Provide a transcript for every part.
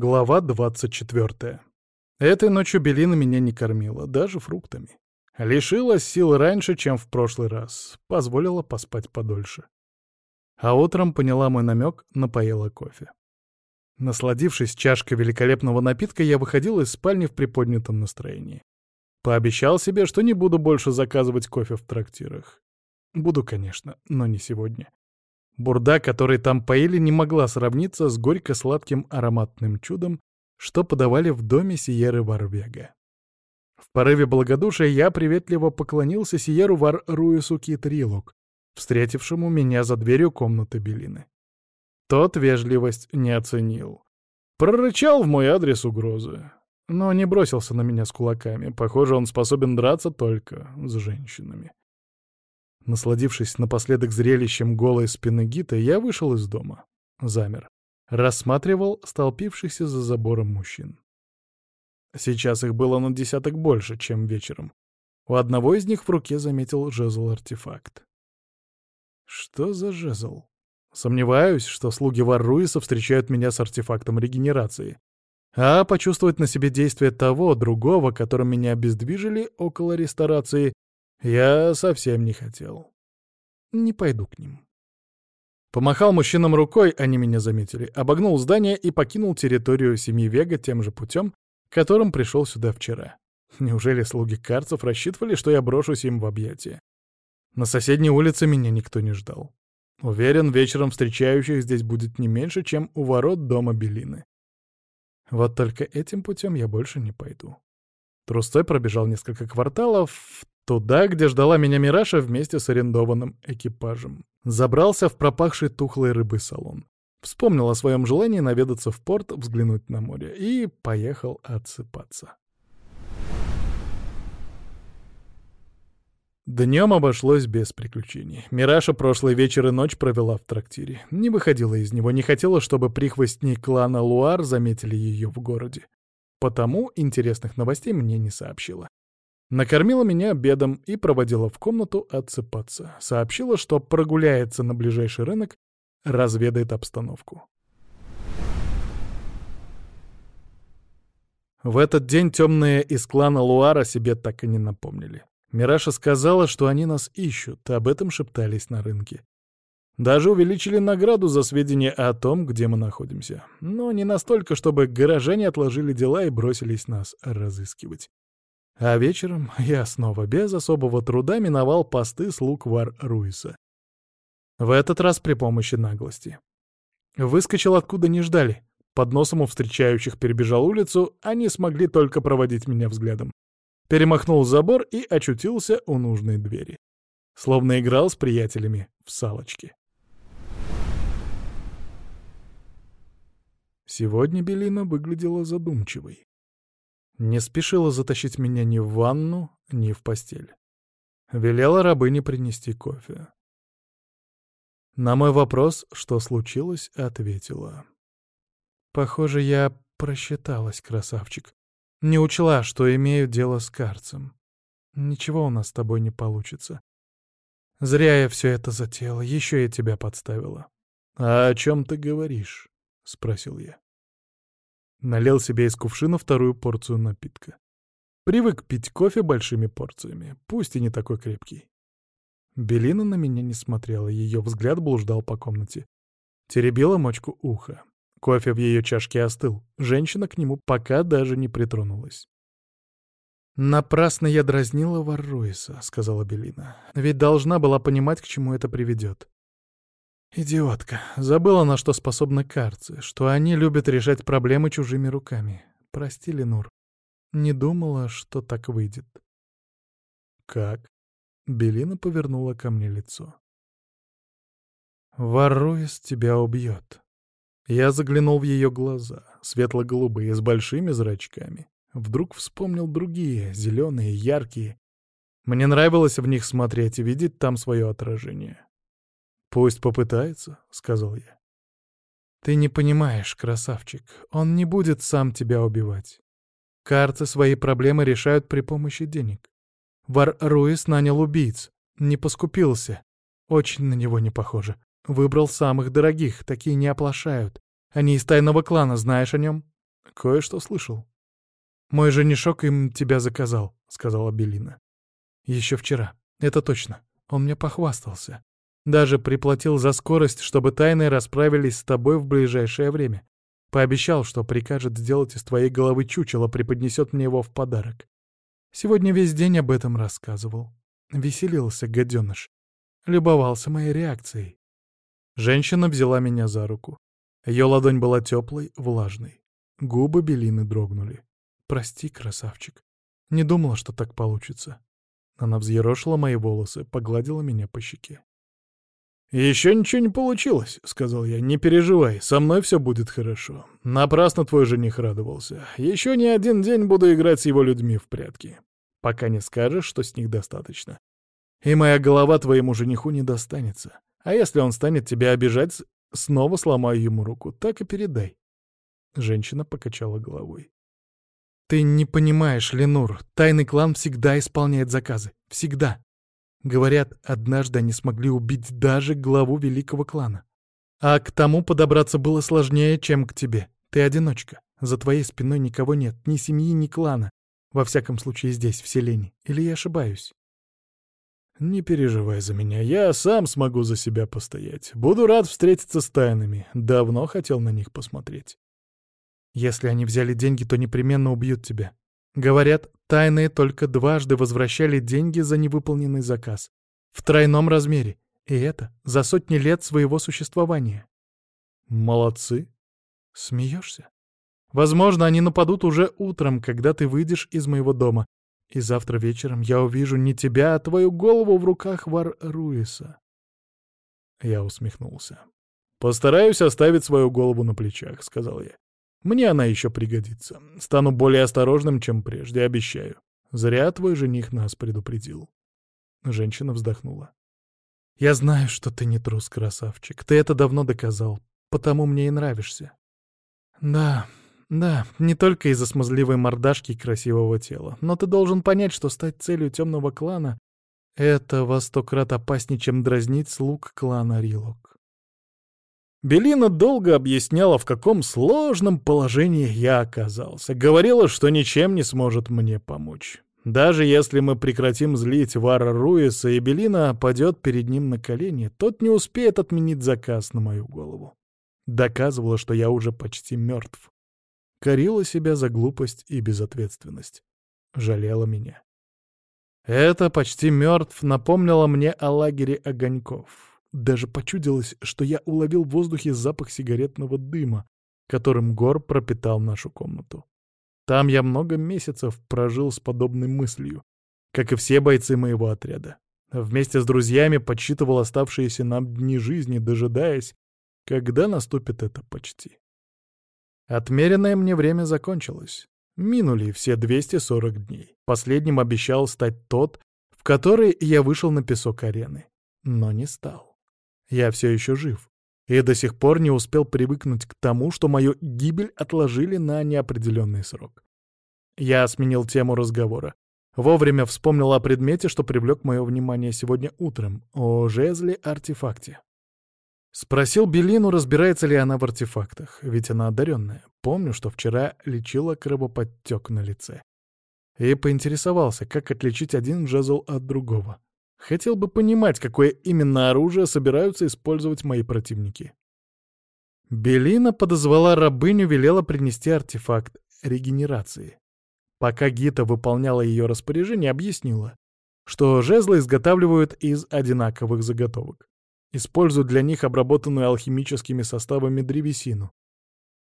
Глава 24. Этой ночью Белина меня не кормила, даже фруктами. Лишилась сил раньше, чем в прошлый раз. Позволила поспать подольше. А утром поняла мой намек, напоила кофе. Насладившись чашкой великолепного напитка, я выходил из спальни в приподнятом настроении. Пообещал себе, что не буду больше заказывать кофе в трактирах. Буду, конечно, но не сегодня. Бурда, который там поили, не могла сравниться с горько-сладким ароматным чудом, что подавали в доме Сиеры Варвега. В порыве благодушия я приветливо поклонился Сиеру Вар Руису Китрилук, встретившему меня за дверью комнаты Белины. Тот вежливость не оценил. Прорычал в мой адрес угрозы, но не бросился на меня с кулаками. Похоже, он способен драться только с женщинами. Насладившись напоследок зрелищем голой спины Гита, я вышел из дома. Замер. Рассматривал столпившихся за забором мужчин. Сейчас их было на десяток больше, чем вечером. У одного из них в руке заметил жезл-артефакт. Что за жезл? Сомневаюсь, что слуги Варруиса встречают меня с артефактом регенерации. А почувствовать на себе действие того, другого, которым меня обездвижили около ресторации, я совсем не хотел. Не пойду к ним. Помахал мужчинам рукой, они меня заметили, обогнул здание и покинул территорию семьи Вега тем же путем, которым пришел сюда вчера. Неужели слуги карцев рассчитывали, что я брошусь им в объятия? На соседней улице меня никто не ждал. Уверен, вечером встречающих здесь будет не меньше, чем у ворот дома Белины. Вот только этим путем я больше не пойду. Трустой пробежал несколько кварталов, Туда, где ждала меня Мираша вместе с арендованным экипажем. Забрался в пропахший тухлой рыбой салон. Вспомнил о своем желании наведаться в порт, взглянуть на море, и поехал отсыпаться. Днем обошлось без приключений. Мираша прошлый вечер и ночь провела в трактире. Не выходила из него, не хотела, чтобы прихвостни клана Луар заметили ее в городе. Потому интересных новостей мне не сообщила. Накормила меня обедом и проводила в комнату отсыпаться. Сообщила, что прогуляется на ближайший рынок, разведает обстановку. В этот день темные из клана Луара себе так и не напомнили. Мираша сказала, что они нас ищут, об этом шептались на рынке. Даже увеличили награду за сведения о том, где мы находимся. Но не настолько, чтобы горожане отложили дела и бросились нас разыскивать. А вечером я снова без особого труда миновал посты слуг Вар Руиса. В этот раз при помощи наглости. Выскочил откуда не ждали. Под носом у встречающих перебежал улицу, они смогли только проводить меня взглядом. Перемахнул забор и очутился у нужной двери. Словно играл с приятелями в салочки. Сегодня Белина выглядела задумчивой. Не спешила затащить меня ни в ванну, ни в постель. Велела рабыне принести кофе. На мой вопрос, что случилось, ответила. «Похоже, я просчиталась, красавчик. Не учла, что имею дело с карцем. Ничего у нас с тобой не получится. Зря я все это затеяла, еще я тебя подставила». «А о чем ты говоришь?» — спросил я. Налил себе из кувшина вторую порцию напитка. Привык пить кофе большими порциями, пусть и не такой крепкий. Белина на меня не смотрела, ее взгляд блуждал по комнате. Теребила мочку уха. Кофе в ее чашке остыл. Женщина к нему пока даже не притронулась. «Напрасно я дразнила Варруиса», — сказала Белина. «Ведь должна была понимать, к чему это приведет. Идиотка. Забыла, на что способны карцы, что они любят решать проблемы чужими руками. Прости, Ленур. Не думала, что так выйдет. Как? Белина повернула ко мне лицо. Варуис тебя убьет. Я заглянул в ее глаза, светло-голубые, с большими зрачками. Вдруг вспомнил другие, зеленые, яркие. Мне нравилось в них смотреть и видеть там свое отражение. «Пусть попытается», — сказал я. «Ты не понимаешь, красавчик, он не будет сам тебя убивать. Карты свои проблемы решают при помощи денег. Вар Руис нанял убийц, не поскупился. Очень на него не похоже. Выбрал самых дорогих, такие не оплошают. Они из тайного клана, знаешь о нем?» кое-что слышал. «Мой женишок им тебя заказал», — сказала Белина. «Еще вчера. Это точно. Он мне похвастался. Даже приплатил за скорость, чтобы тайны расправились с тобой в ближайшее время. Пообещал, что прикажет сделать из твоей головы чучело, преподнесет мне его в подарок. Сегодня весь день об этом рассказывал. Веселился гаденыш. Любовался моей реакцией. Женщина взяла меня за руку. Ее ладонь была теплой, влажной. Губы Белины дрогнули. «Прости, красавчик. Не думала, что так получится». Она взъерошила мои волосы, погладила меня по щеке. «Еще ничего не получилось», — сказал я. «Не переживай, со мной все будет хорошо. Напрасно твой жених радовался. Еще не один день буду играть с его людьми в прятки, пока не скажешь, что с них достаточно. И моя голова твоему жениху не достанется. А если он станет тебя обижать, снова сломаю ему руку. Так и передай». Женщина покачала головой. «Ты не понимаешь, Ленур, тайный клан всегда исполняет заказы. Всегда. Говорят, однажды они смогли убить даже главу великого клана. А к тому подобраться было сложнее, чем к тебе. Ты одиночка. За твоей спиной никого нет, ни семьи, ни клана. Во всяком случае, здесь, в селении. Или я ошибаюсь?» «Не переживай за меня, я сам смогу за себя постоять. Буду рад встретиться с тайнами. Давно хотел на них посмотреть». Если они взяли деньги, то непременно убьют тебя. Говорят, тайные только дважды возвращали деньги за невыполненный заказ. В тройном размере. И это за сотни лет своего существования. Молодцы. Смеешься? Возможно, они нападут уже утром, когда ты выйдешь из моего дома. И завтра вечером я увижу не тебя, а твою голову в руках Вар Руиса. Я усмехнулся. «Постараюсь оставить свою голову на плечах», — сказал я. Мне она еще пригодится. Стану более осторожным, чем прежде, обещаю. Зря твой жених нас предупредил. Женщина вздохнула. Я знаю, что ты не трус, красавчик. Ты это давно доказал. Потому мне и нравишься. Да, да, не только из-за смазливой мордашки и красивого тела. Но ты должен понять, что стать целью темного клана — это во сто крат опаснее, чем дразнить слуг клана Рилок. Белина долго объясняла, в каком сложном положении я оказался. Говорила, что ничем не сможет мне помочь. Даже если мы прекратим злить Вара Руиса, и Белина падет перед ним на колени, тот не успеет отменить заказ на мою голову. Доказывала, что я уже почти мертв. Корила себя за глупость и безответственность. Жалела меня. Это почти мертв напомнило мне о лагере огоньков. Даже почудилось, что я уловил в воздухе запах сигаретного дыма, которым Гор пропитал нашу комнату. Там я много месяцев прожил с подобной мыслью, как и все бойцы моего отряда. Вместе с друзьями подсчитывал оставшиеся нам дни жизни, дожидаясь, когда наступит это почти. Отмеренное мне время закончилось. Минули все 240 дней. Последним обещал стать тот, в который я вышел на песок арены, но не стал. Я все еще жив. И до сих пор не успел привыкнуть к тому, что мою гибель отложили на неопределенный срок. Я сменил тему разговора. Вовремя вспомнил о предмете, что привлек мое внимание сегодня утром, о жезле-артефакте. Спросил Белину, разбирается ли она в артефактах, ведь она одаренная. Помню, что вчера лечила кровоподтек на лице. И поинтересовался, как отличить один жезл от другого. Хотел бы понимать, какое именно оружие собираются использовать мои противники. Белина подозвала рабыню, велела принести артефакт регенерации. Пока Гита выполняла ее распоряжение, объяснила, что жезлы изготавливают из одинаковых заготовок. Используют для них обработанную алхимическими составами древесину.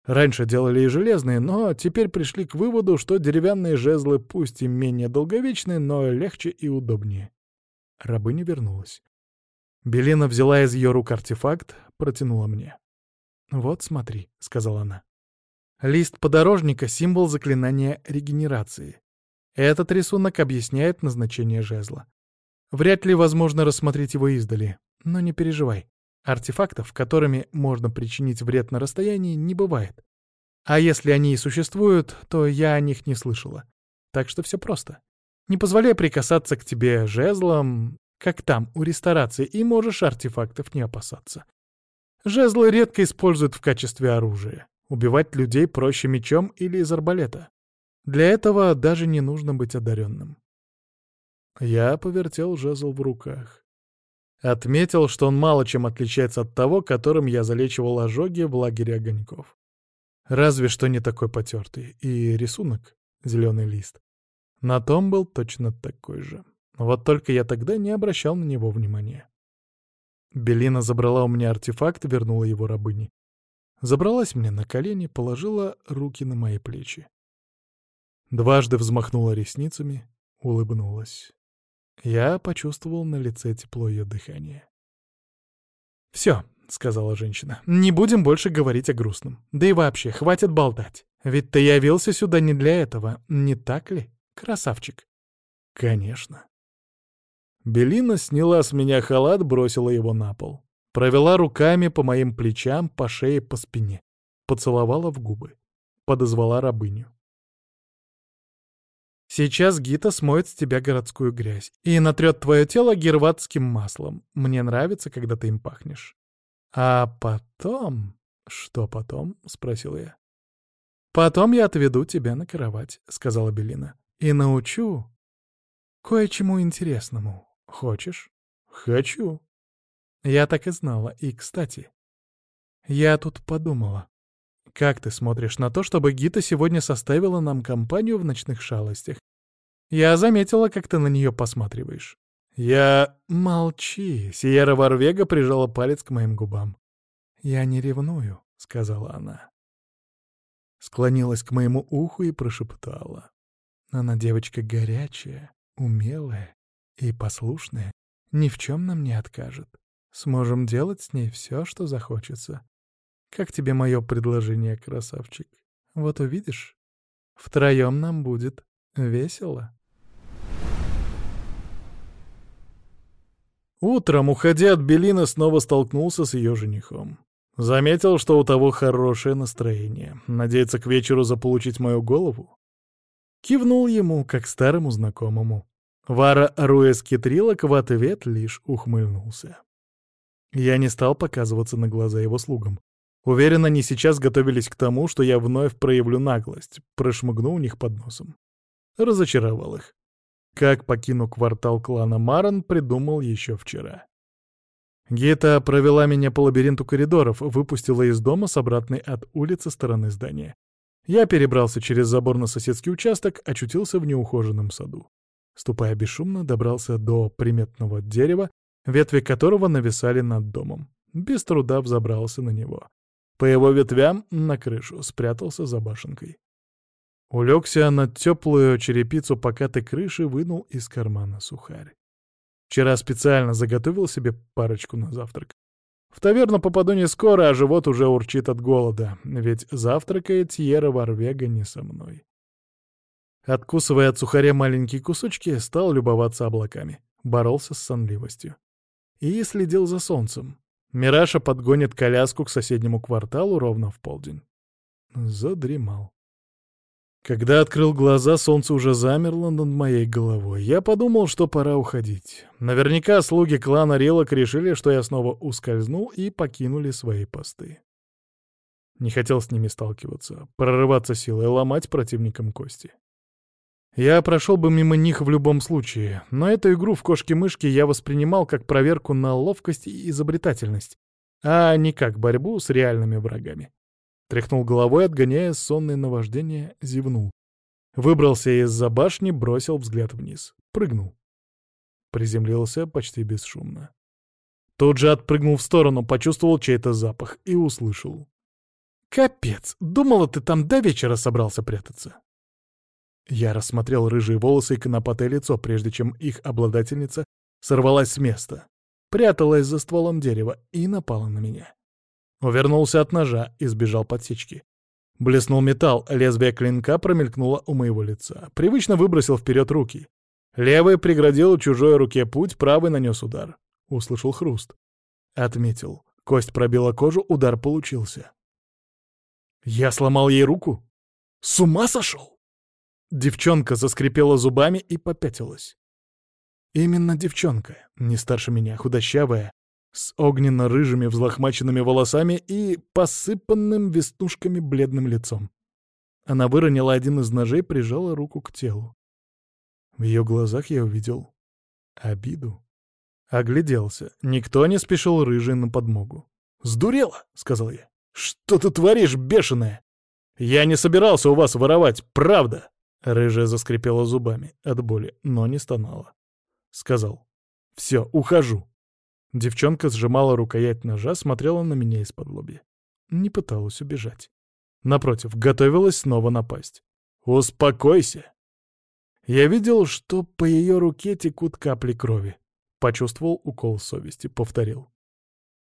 Раньше делали и железные, но теперь пришли к выводу, что деревянные жезлы пусть и менее долговечные, но легче и удобнее. Рабыня вернулась. Белина взяла из ее рук артефакт, протянула мне. «Вот смотри», — сказала она. «Лист подорожника — символ заклинания регенерации. Этот рисунок объясняет назначение жезла. Вряд ли возможно рассмотреть его издали, но не переживай. Артефактов, которыми можно причинить вред на расстоянии, не бывает. А если они и существуют, то я о них не слышала. Так что все просто. Не позволяй прикасаться к тебе жезлом, как там, у ресторации, и можешь артефактов не опасаться. Жезлы редко используют в качестве оружия. Убивать людей проще мечом или из арбалета. Для этого даже не нужно быть одаренным. Я повертел жезл в руках. Отметил, что он мало чем отличается от того, которым я залечивал ожоги в лагере огоньков. Разве что не такой потертый. И рисунок — зеленый лист. На том был точно такой же. Вот только я тогда не обращал на него внимания. Белина забрала у меня артефакт вернула его рабыне. Забралась мне на колени, положила руки на мои плечи. Дважды взмахнула ресницами, улыбнулась. Я почувствовал на лице тепло ее дыхания. «Все», — сказала женщина, — «не будем больше говорить о грустном. Да и вообще, хватит болтать. Ведь ты явился сюда не для этого, не так ли, красавчик?» «Конечно». Белина сняла с меня халат, бросила его на пол. Провела руками по моим плечам, по шее, по спине. Поцеловала в губы. Подозвала рабыню. Сейчас Гита смоет с тебя городскую грязь и натрет твое тело герватским маслом. Мне нравится, когда ты им пахнешь. А потом... Что потом? — спросил я. Потом я отведу тебя на кровать, — сказала Белина. И научу кое-чему интересному. Хочешь? Хочу. Я так и знала. И, кстати, я тут подумала. Как ты смотришь на то, чтобы Гита сегодня составила нам компанию в ночных шалостях? Я заметила, как ты на нее посматриваешь. Я... Молчи. Сиера Варвега прижала палец к моим губам. Я не ревную, — сказала она. Склонилась к моему уху и прошептала. Она девочка горячая, умелая и послушная, ни в чем нам не откажет. Сможем делать с ней все, что захочется. Как тебе мое предложение, красавчик? Вот увидишь, втроем нам будет весело. Утром, уходя от Белины, снова столкнулся с ее женихом. Заметил, что у того хорошее настроение. Надеется к вечеру заполучить мою голову? Кивнул ему, как старому знакомому. Вара Руэс Китрилок в ответ лишь ухмыльнулся. Я не стал показываться на глаза его слугам. Уверен, они сейчас готовились к тому, что я вновь проявлю наглость, прошмыгну у них под носом. Разочаровал их. Как покину квартал клана Маран, придумал еще вчера. Гита провела меня по лабиринту коридоров, выпустила из дома с обратной от улицы стороны здания. Я перебрался через забор на соседский участок, очутился в неухоженном саду. Ступая бесшумно, добрался до приметного дерева, ветви которого нависали над домом. Без труда взобрался на него. По его ветвям на крышу спрятался за башенкой. Улегся на теплую черепицу покатой крыши, вынул из кармана сухарь. Вчера специально заготовил себе парочку на завтрак. В таверну попаду не скоро, а живот уже урчит от голода, ведь завтракает Тьера Варвега не со мной. Откусывая от сухаря маленькие кусочки, стал любоваться облаками, боролся с сонливостью. И следил за солнцем. Мираша подгонит коляску к соседнему кварталу ровно в полдень. Задремал. Когда открыл глаза, солнце уже замерло над моей головой. Я подумал, что пора уходить. Наверняка слуги клана Релок решили, что я снова ускользнул и покинули свои посты. Не хотел с ними сталкиваться, прорываться силой, ломать противникам кости. Я прошел бы мимо них в любом случае, но эту игру в кошки-мышки я воспринимал как проверку на ловкость и изобретательность, а не как борьбу с реальными врагами. Тряхнул головой, отгоняя сонное наваждение, зевнул. Выбрался из-за башни, бросил взгляд вниз. Прыгнул. Приземлился почти бесшумно. Тут же отпрыгнул в сторону, почувствовал чей-то запах и услышал. «Капец! Думала, ты там до вечера собрался прятаться!» Я рассмотрел рыжие волосы и конопатое лицо, прежде чем их обладательница сорвалась с места, пряталась за стволом дерева и напала на меня. Увернулся от ножа и сбежал подсечки. Блеснул металл, лезвие клинка промелькнуло у моего лица. Привычно выбросил вперед руки. Левый преградил чужой руке путь, правый нанес удар. Услышал хруст. Отметил. Кость пробила кожу, удар получился. Я сломал ей руку? С ума сошел? Девчонка заскрипела зубами и попятилась. Именно девчонка, не старше меня, худощавая, с огненно-рыжими взлохмаченными волосами и посыпанным веснушками бледным лицом. Она выронила один из ножей, прижала руку к телу. В ее глазах я увидел обиду. Огляделся. Никто не спешил рыжий на подмогу. «Сдурела!» — сказал я. «Что ты творишь, бешеная? Я не собирался у вас воровать, правда!» Рыжая заскрипела зубами от боли, но не стонала. Сказал. «Все, ухожу». Девчонка сжимала рукоять ножа, смотрела на меня из-под лоби. Не пыталась убежать. Напротив, готовилась снова напасть. «Успокойся!» Я видел, что по ее руке текут капли крови. Почувствовал укол совести, повторил.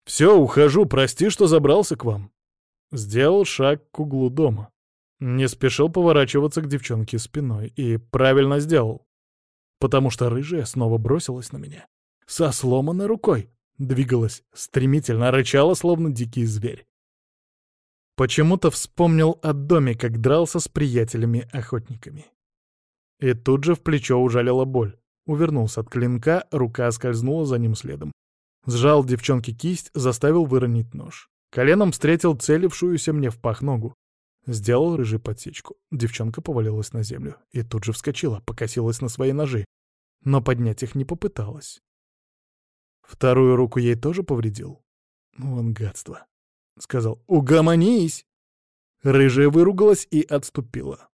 «Все, ухожу, прости, что забрался к вам». Сделал шаг к углу дома. Не спешил поворачиваться к девчонке спиной. И правильно сделал. Потому что рыжая снова бросилась на меня. Со сломанной рукой. Двигалась стремительно, рычала, словно дикий зверь. Почему-то вспомнил о доме, как дрался с приятелями-охотниками. И тут же в плечо ужалила боль. Увернулся от клинка, рука скользнула за ним следом. Сжал девчонке кисть, заставил выронить нож. Коленом встретил целившуюся мне в пах ногу. Сделал рыжий подсечку. Девчонка повалилась на землю и тут же вскочила, покосилась на свои ножи. Но поднять их не попыталась. Вторую руку ей тоже повредил. Вон гадство. Сказал «Угомонись!» Рыжая выругалась и отступила.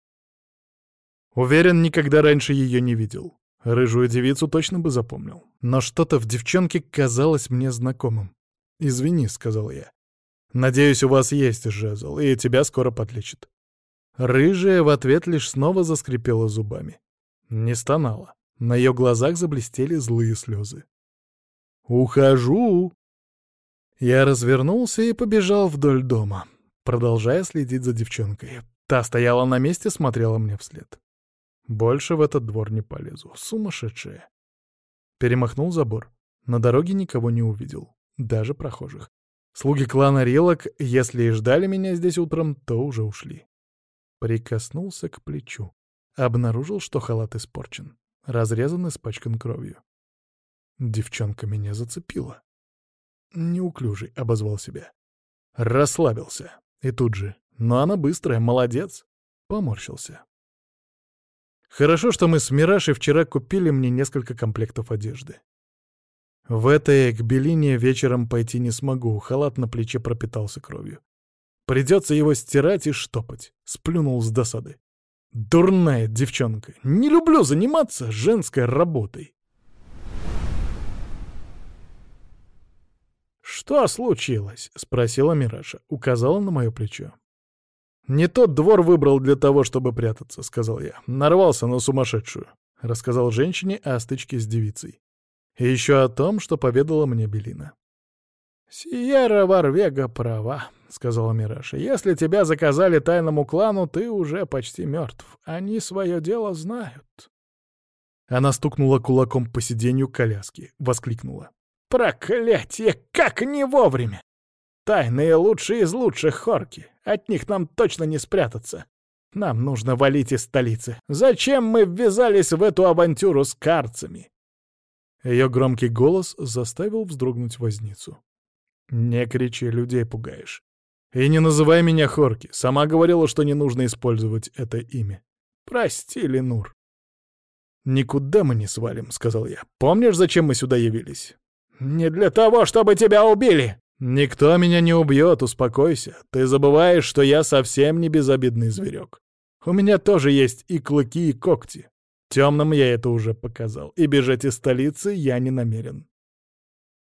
Уверен, никогда раньше ее не видел. Рыжую девицу точно бы запомнил. Но что-то в девчонке казалось мне знакомым. «Извини», — сказал я. «Надеюсь, у вас есть жезл, и тебя скоро подлечат». Рыжая в ответ лишь снова заскрипела зубами. Не стонала. На ее глазах заблестели злые слезы. «Ухожу!» Я развернулся и побежал вдоль дома, продолжая следить за девчонкой. Та стояла на месте, смотрела мне вслед. Больше в этот двор не полезу. Сумасшедшая. Перемахнул забор. На дороге никого не увидел. Даже прохожих. Слуги клана Рилок, если и ждали меня здесь утром, то уже ушли. Прикоснулся к плечу. Обнаружил, что халат испорчен. Разрезан и испачкан кровью. Девчонка меня зацепила. Неуклюжий, обозвал себя. Расслабился. И тут же. Но она быстрая, молодец. Поморщился. Хорошо, что мы с Мирашей вчера купили мне несколько комплектов одежды. В этой к Белине вечером пойти не смогу, халат на плече пропитался кровью. Придется его стирать и штопать. Сплюнул с досады. Дурная девчонка. Не люблю заниматься женской работой. «Что случилось?» — спросила Мираша. Указала на мое плечо. «Не тот двор выбрал для того, чтобы прятаться», — сказал я. «Нарвался на сумасшедшую», — рассказал женщине о стычке с девицей. И еще о том, что поведала мне Белина. «Сиера Варвега права», — сказала Мираша. «Если тебя заказали тайному клану, ты уже почти мертв. Они свое дело знают». Она стукнула кулаком по сиденью коляски, воскликнула. «Проклятие! Как не вовремя! Тайные лучшие из лучших хорки. От них нам точно не спрятаться. Нам нужно валить из столицы. Зачем мы ввязались в эту авантюру с карцами?» Ее громкий голос заставил вздрогнуть возницу. «Не кричи, людей пугаешь. И не называй меня Хорки. Сама говорила, что не нужно использовать это имя. Прости, Ленур». «Никуда мы не свалим», — сказал я. «Помнишь, зачем мы сюда явились?» «Не для того, чтобы тебя убили!» «Никто меня не убьет, успокойся. Ты забываешь, что я совсем не безобидный зверек. У меня тоже есть и клыки, и когти. Темным я это уже показал, и бежать из столицы я не намерен».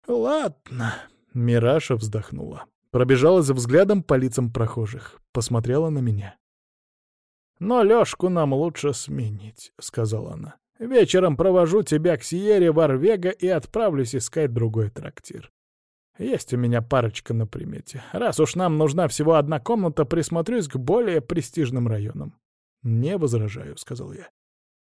«Ладно», — Мираша вздохнула. Пробежалась взглядом по лицам прохожих, посмотрела на меня. «Но Лёшку нам лучше сменить», — сказала она. «Вечером провожу тебя к Сиере Варвега и отправлюсь искать другой трактир. Есть у меня парочка на примете. Раз уж нам нужна всего одна комната, присмотрюсь к более престижным районам. «Не возражаю», — сказал я.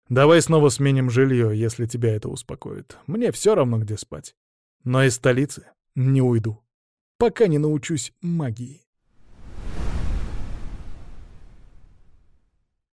«Давай снова сменим жилье, если тебя это успокоит. Мне все равно, где спать. Но из столицы не уйду, пока не научусь магии».